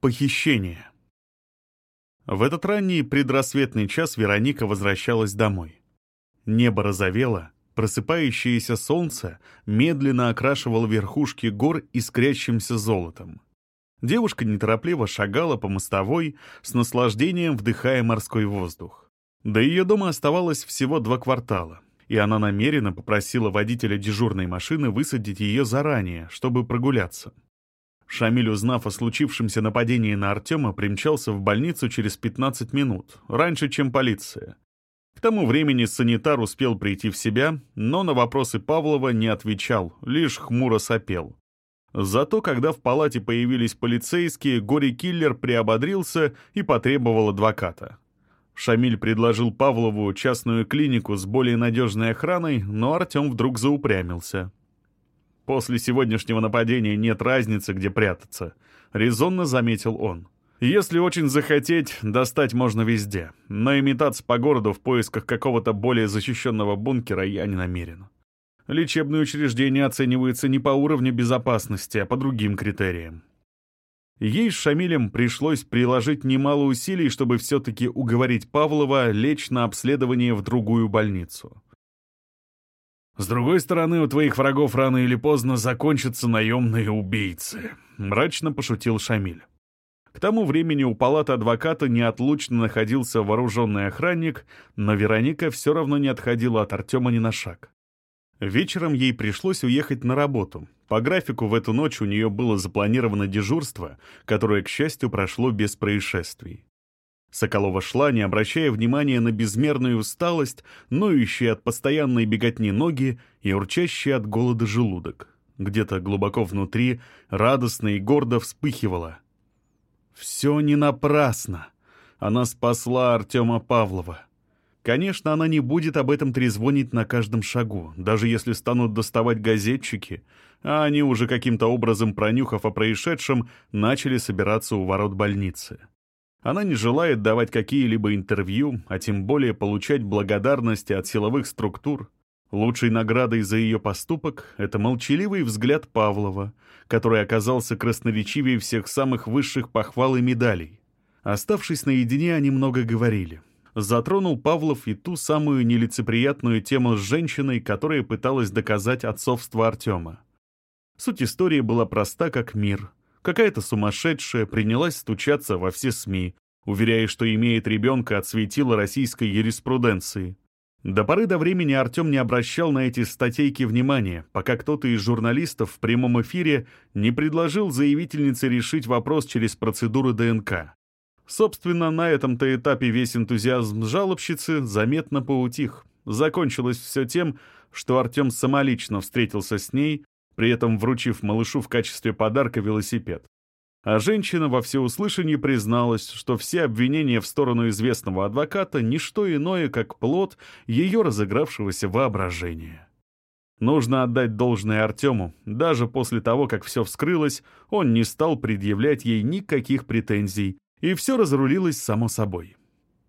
Похищение. В этот ранний предрассветный час Вероника возвращалась домой. Небо розовело, просыпающееся солнце медленно окрашивало верхушки гор искрящимся золотом. Девушка неторопливо шагала по мостовой, с наслаждением вдыхая морской воздух. До ее дома оставалось всего два квартала, и она намеренно попросила водителя дежурной машины высадить ее заранее, чтобы прогуляться. Шамиль, узнав о случившемся нападении на Артема, примчался в больницу через 15 минут, раньше, чем полиция. К тому времени санитар успел прийти в себя, но на вопросы Павлова не отвечал, лишь хмуро сопел. Зато, когда в палате появились полицейские, горе-киллер приободрился и потребовал адвоката. Шамиль предложил Павлову частную клинику с более надежной охраной, но Артем вдруг заупрямился. После сегодняшнего нападения нет разницы, где прятаться», — резонно заметил он. «Если очень захотеть, достать можно везде, но имитаться по городу в поисках какого-то более защищенного бункера я не намерен. Лечебные учреждения оцениваются не по уровню безопасности, а по другим критериям. Ей с Шамилем пришлось приложить немало усилий, чтобы все-таки уговорить Павлова лечь на обследование в другую больницу. С другой стороны, у твоих врагов рано или поздно закончатся наемные убийцы», — мрачно пошутил Шамиль. К тому времени у палаты адвоката неотлучно находился вооруженный охранник, но Вероника все равно не отходила от Артема ни на шаг. Вечером ей пришлось уехать на работу. По графику в эту ночь у нее было запланировано дежурство, которое, к счастью, прошло без происшествий. Соколова шла, не обращая внимания на безмерную усталость, ноющие от постоянной беготни ноги и урчащий от голода желудок. Где-то глубоко внутри радостно и гордо вспыхивало. «Все не напрасно!» Она спасла Артема Павлова. Конечно, она не будет об этом трезвонить на каждом шагу, даже если станут доставать газетчики, а они уже каким-то образом, пронюхав о происшедшем, начали собираться у ворот больницы. Она не желает давать какие-либо интервью, а тем более получать благодарности от силовых структур. Лучшей наградой за ее поступок — это молчаливый взгляд Павлова, который оказался красноречивее всех самых высших похвал и медалей. Оставшись наедине, они много говорили. Затронул Павлов и ту самую нелицеприятную тему с женщиной, которая пыталась доказать отцовство Артема. Суть истории была проста как мир — Какая-то сумасшедшая принялась стучаться во все СМИ, уверяя, что имеет ребенка от светила российской юриспруденции. До поры до времени Артем не обращал на эти статейки внимания, пока кто-то из журналистов в прямом эфире не предложил заявительнице решить вопрос через процедуру ДНК. Собственно, на этом-то этапе весь энтузиазм жалобщицы заметно поутих. Закончилось все тем, что Артем самолично встретился с ней, при этом вручив малышу в качестве подарка велосипед. А женщина во всеуслышание призналась, что все обвинения в сторону известного адвоката — не что иное, как плод ее разыгравшегося воображения. Нужно отдать должное Артему. Даже после того, как все вскрылось, он не стал предъявлять ей никаких претензий, и все разрулилось само собой.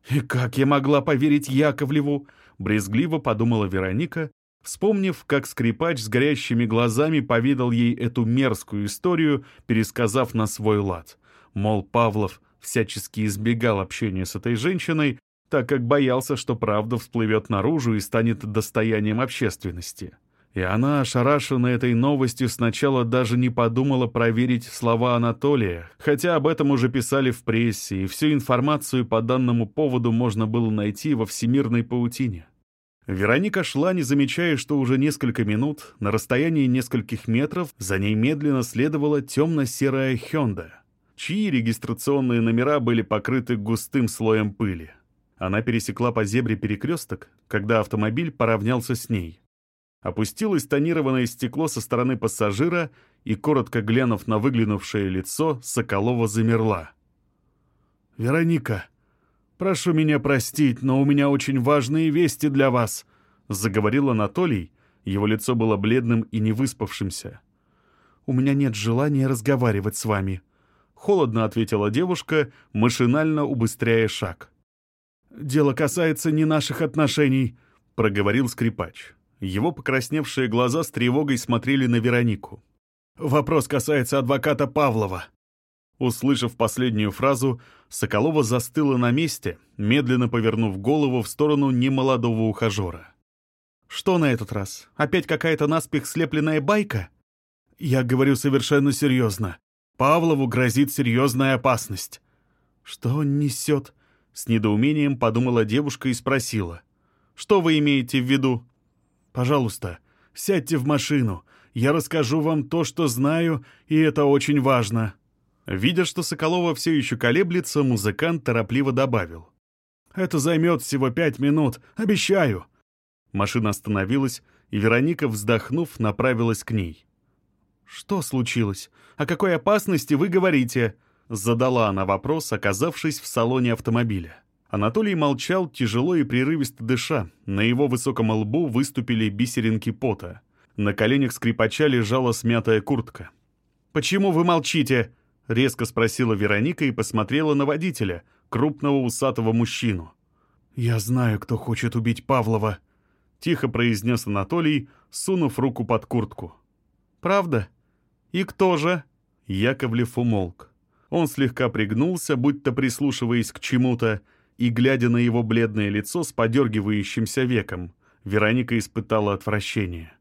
«И как я могла поверить Яковлеву?» — брезгливо подумала Вероника, Вспомнив, как скрипач с горящими глазами поведал ей эту мерзкую историю, пересказав на свой лад. Мол, Павлов всячески избегал общения с этой женщиной, так как боялся, что правда всплывет наружу и станет достоянием общественности. И она, ошарашенная этой новостью, сначала даже не подумала проверить слова Анатолия, хотя об этом уже писали в прессе, и всю информацию по данному поводу можно было найти во всемирной паутине. Вероника шла, не замечая, что уже несколько минут, на расстоянии нескольких метров, за ней медленно следовала темно-серая «Хёнда», чьи регистрационные номера были покрыты густым слоем пыли. Она пересекла по зебре перекресток, когда автомобиль поравнялся с ней. Опустилось тонированное стекло со стороны пассажира, и, коротко глянув на выглянувшее лицо, Соколова замерла. «Вероника!» «Прошу меня простить, но у меня очень важные вести для вас», — заговорил Анатолий. Его лицо было бледным и невыспавшимся. «У меня нет желания разговаривать с вами», — холодно ответила девушка, машинально убыстряя шаг. «Дело касается не наших отношений», — проговорил скрипач. Его покрасневшие глаза с тревогой смотрели на Веронику. «Вопрос касается адвоката Павлова». Услышав последнюю фразу, Соколова застыла на месте, медленно повернув голову в сторону немолодого ухажера. «Что на этот раз? Опять какая-то наспех слепленная байка?» «Я говорю совершенно серьезно. Павлову грозит серьезная опасность». «Что он несет?» — с недоумением подумала девушка и спросила. «Что вы имеете в виду?» «Пожалуйста, сядьте в машину. Я расскажу вам то, что знаю, и это очень важно». Видя, что Соколова все еще колеблется, музыкант торопливо добавил. «Это займет всего пять минут, обещаю». Машина остановилась, и Вероника, вздохнув, направилась к ней. «Что случилось? О какой опасности вы говорите?» Задала она вопрос, оказавшись в салоне автомобиля. Анатолий молчал, тяжело и прерывисто дыша. На его высоком лбу выступили бисеринки пота. На коленях скрипача лежала смятая куртка. «Почему вы молчите?» — резко спросила Вероника и посмотрела на водителя, крупного усатого мужчину. «Я знаю, кто хочет убить Павлова», — тихо произнес Анатолий, сунув руку под куртку. «Правда? И кто же?» Яковлев умолк. Он слегка пригнулся, будто прислушиваясь к чему-то, и, глядя на его бледное лицо с подергивающимся веком, Вероника испытала отвращение.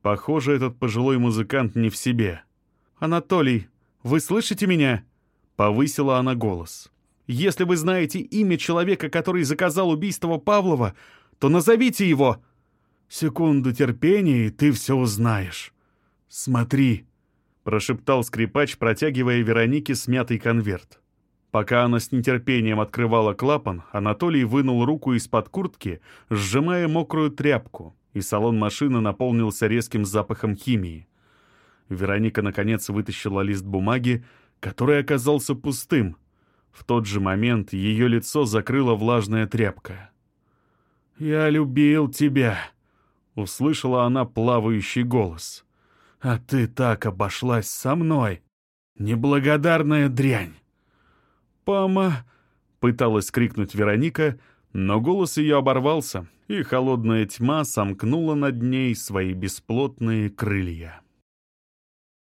Похоже, этот пожилой музыкант не в себе. «Анатолий, вы слышите меня?» — повысила она голос. «Если вы знаете имя человека, который заказал убийство Павлова, то назовите его!» «Секунду терпения, и ты все узнаешь. Смотри!» прошептал скрипач, протягивая Веронике смятый конверт. Пока она с нетерпением открывала клапан, Анатолий вынул руку из-под куртки, сжимая мокрую тряпку, и салон машины наполнился резким запахом химии. Вероника, наконец, вытащила лист бумаги, который оказался пустым. В тот же момент ее лицо закрыла влажная тряпка. «Я любил тебя», — услышала она плавающий голос. А ты так обошлась со мной, неблагодарная дрянь. «Пама!» — пыталась крикнуть Вероника, но голос ее оборвался, и холодная тьма сомкнула над ней свои бесплотные крылья.